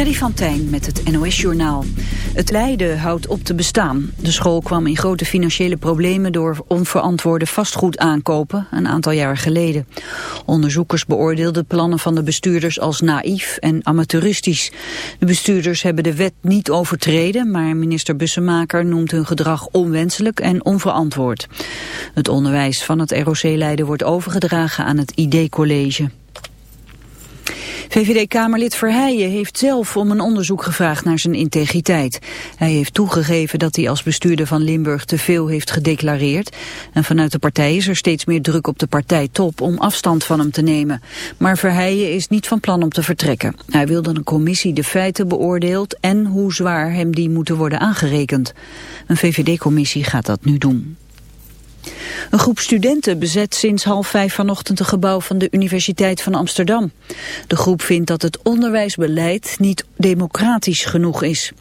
Freddy van Tijn met het NOS-journaal. Het Leiden houdt op te bestaan. De school kwam in grote financiële problemen door onverantwoorde vastgoed aankopen een aantal jaar geleden. Onderzoekers beoordeelden plannen van de bestuurders als naïef en amateuristisch. De bestuurders hebben de wet niet overtreden, maar minister Bussemaker noemt hun gedrag onwenselijk en onverantwoord. Het onderwijs van het ROC Leiden wordt overgedragen aan het ID-college. VVD-Kamerlid Verheijen heeft zelf om een onderzoek gevraagd naar zijn integriteit. Hij heeft toegegeven dat hij als bestuurder van Limburg te veel heeft gedeclareerd. En vanuit de partij is er steeds meer druk op de partijtop om afstand van hem te nemen. Maar Verheijen is niet van plan om te vertrekken. Hij wil dat een commissie de feiten beoordeelt en hoe zwaar hem die moeten worden aangerekend. Een VVD-commissie gaat dat nu doen. Een groep studenten bezet sinds half vijf vanochtend het gebouw van de Universiteit van Amsterdam. De groep vindt dat het onderwijsbeleid niet democratisch genoeg is.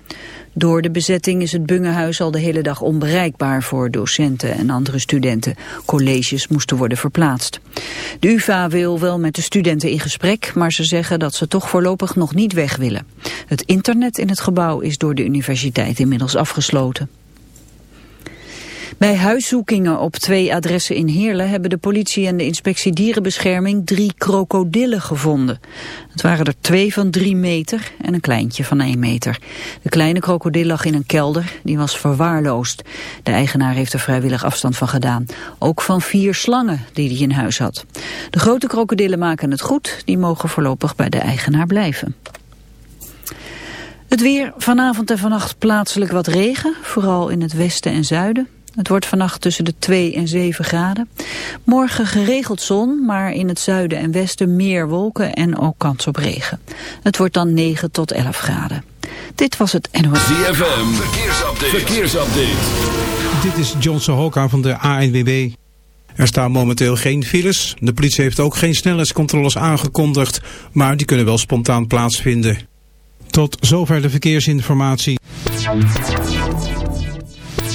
Door de bezetting is het Bungehuis al de hele dag onbereikbaar voor docenten en andere studenten. Colleges moesten worden verplaatst. De UvA wil wel met de studenten in gesprek, maar ze zeggen dat ze toch voorlopig nog niet weg willen. Het internet in het gebouw is door de universiteit inmiddels afgesloten. Bij huiszoekingen op twee adressen in Heerlen hebben de politie en de inspectie dierenbescherming drie krokodillen gevonden. Het waren er twee van drie meter en een kleintje van één meter. De kleine krokodil lag in een kelder, die was verwaarloosd. De eigenaar heeft er vrijwillig afstand van gedaan. Ook van vier slangen die hij in huis had. De grote krokodillen maken het goed, die mogen voorlopig bij de eigenaar blijven. Het weer, vanavond en vannacht plaatselijk wat regen, vooral in het westen en zuiden. Het wordt vannacht tussen de 2 en 7 graden. Morgen geregeld zon, maar in het zuiden en westen meer wolken en ook kans op regen. Het wordt dan 9 tot 11 graden. Dit was het NOS. ZFM, verkeersupdate. verkeersupdate. Dit is John Sohoka van de ANWB. Er staan momenteel geen files. De politie heeft ook geen snelheidscontroles aangekondigd, maar die kunnen wel spontaan plaatsvinden. Tot zover de verkeersinformatie.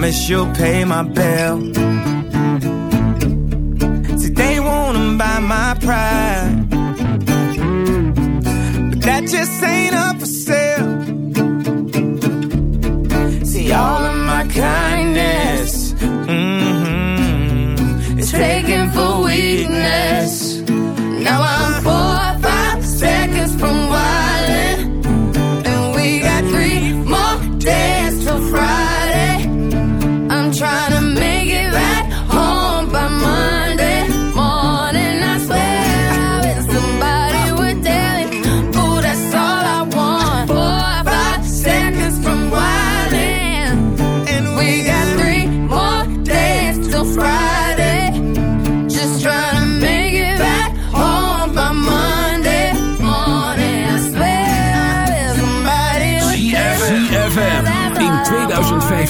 promise you'll pay my bill. See, they wanna buy my pride, but that just ain't up for sale. See, all of my kindness, mm -hmm, is taken for weakness. Now I'm four, five seconds from wildin', and we got three more days till Friday.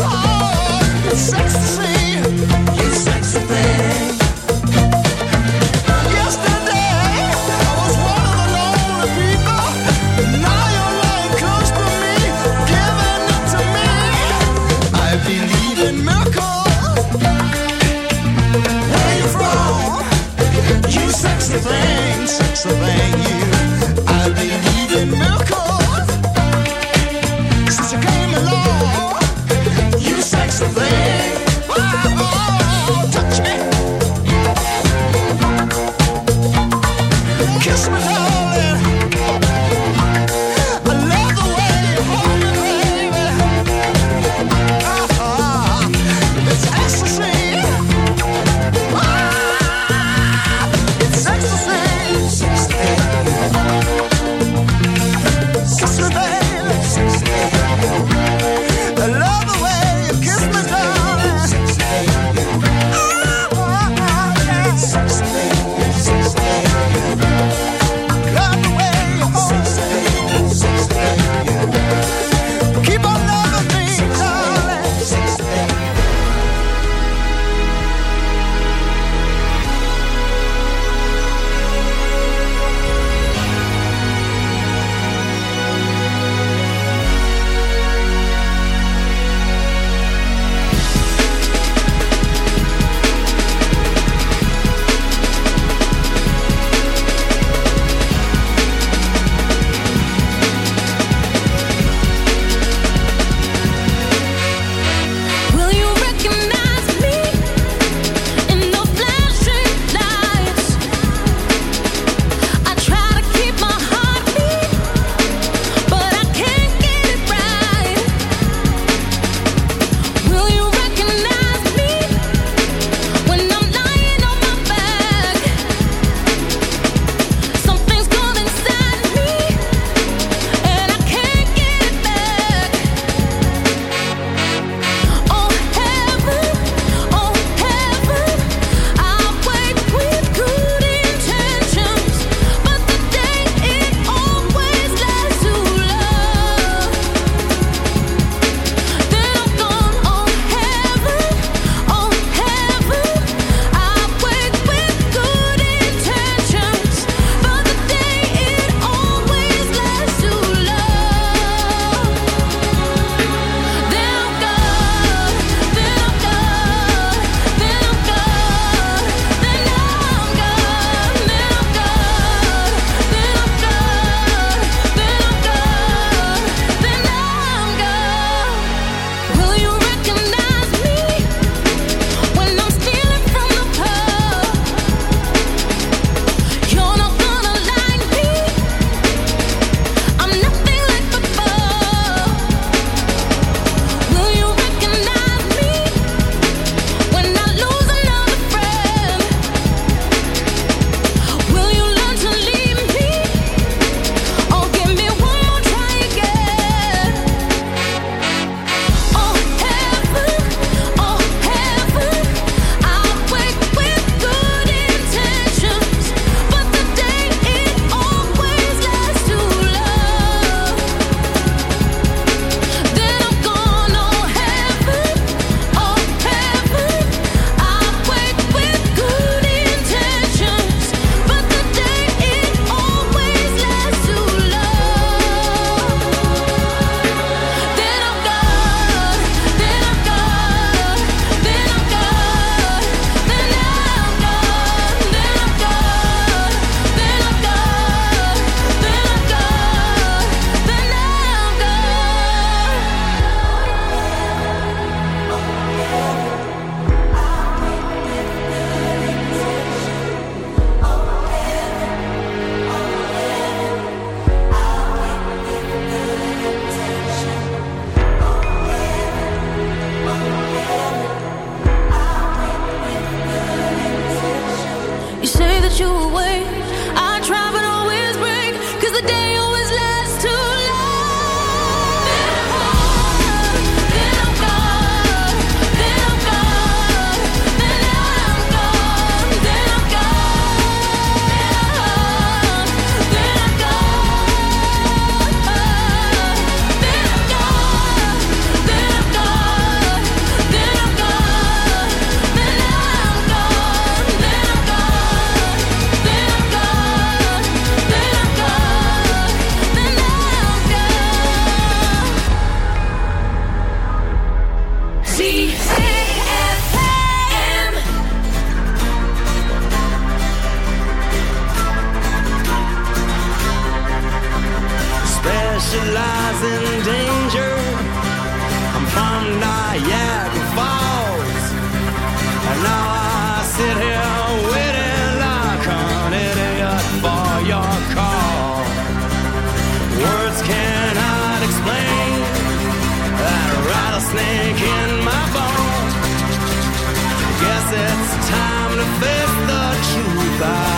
oh, sexy. for your call. Words cannot explain that rattlesnake in my bones. Guess it's time to face the truth. I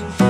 Yeah.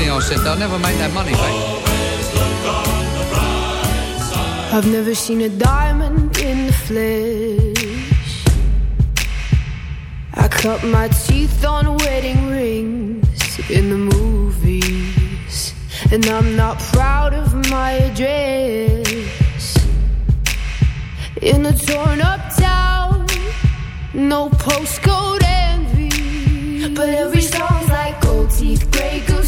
I said, they'll never make that money back. I've never seen a diamond in the flesh. I cut my teeth on wedding rings in the movies. And I'm not proud of my address. In a torn up town, no postcode envy. But every song's like gold teeth, gray goose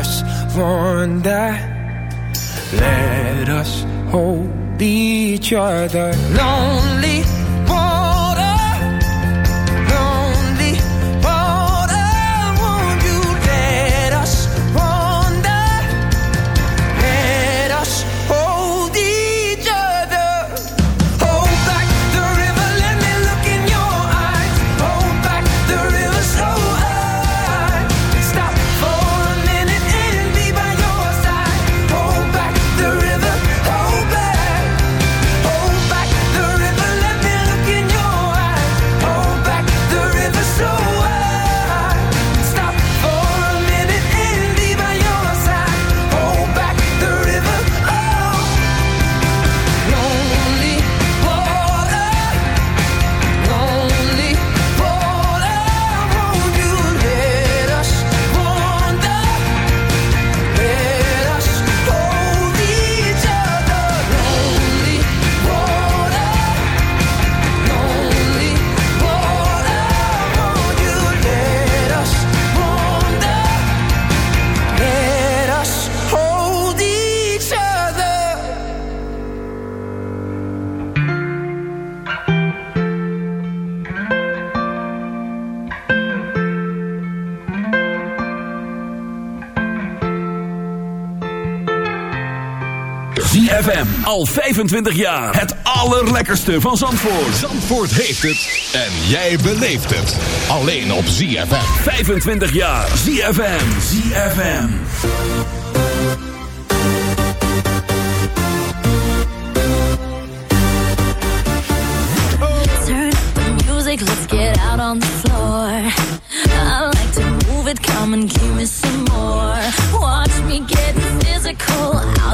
last one that let us hold each other. Lonely al 25 jaar. Het allerlekkerste van Zandvoort. Zandvoort heeft het en jij beleeft het. Alleen op ZFM. 25 jaar. ZFM. ZFM. To move it, come and some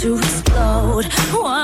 to explode.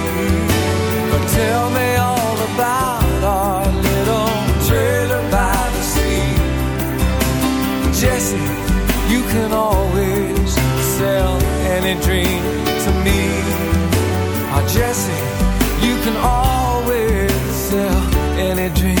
Any dream